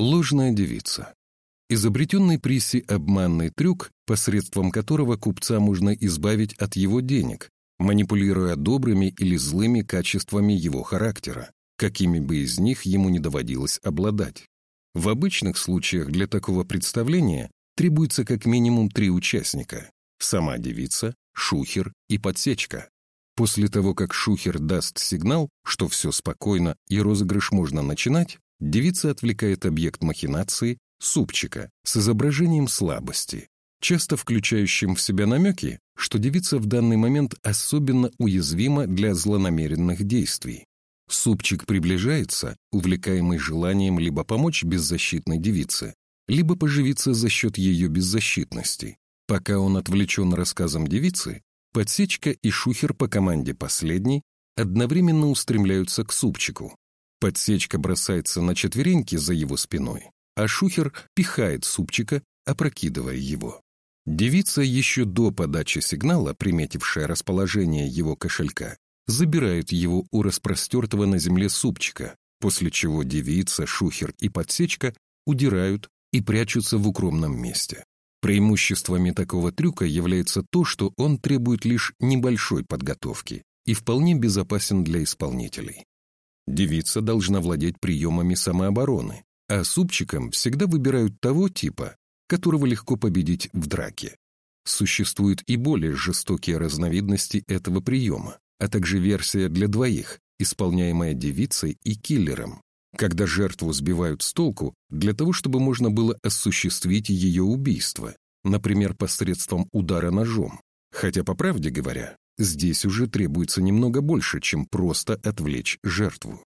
Ложная девица. Изобретенный Присси обманный трюк, посредством которого купца можно избавить от его денег, манипулируя добрыми или злыми качествами его характера, какими бы из них ему не доводилось обладать. В обычных случаях для такого представления требуется как минимум три участника – сама девица, шухер и подсечка. После того, как шухер даст сигнал, что все спокойно и розыгрыш можно начинать, Девица отвлекает объект махинации, супчика, с изображением слабости, часто включающим в себя намеки, что девица в данный момент особенно уязвима для злонамеренных действий. Супчик приближается, увлекаемый желанием либо помочь беззащитной девице, либо поживиться за счет ее беззащитности. Пока он отвлечен рассказом девицы, подсечка и шухер по команде последней одновременно устремляются к супчику, Подсечка бросается на четвереньки за его спиной, а Шухер пихает супчика, опрокидывая его. Девица еще до подачи сигнала, приметившая расположение его кошелька, забирает его у распростертого на земле супчика, после чего девица, шухер и подсечка удирают и прячутся в укромном месте. Преимуществами такого трюка является то, что он требует лишь небольшой подготовки и вполне безопасен для исполнителей. Девица должна владеть приемами самообороны, а супчиком всегда выбирают того типа, которого легко победить в драке. Существуют и более жестокие разновидности этого приема, а также версия для двоих, исполняемая девицей и киллером, когда жертву сбивают с толку для того, чтобы можно было осуществить ее убийство, например, посредством удара ножом. Хотя, по правде говоря, Здесь уже требуется немного больше, чем просто отвлечь жертву.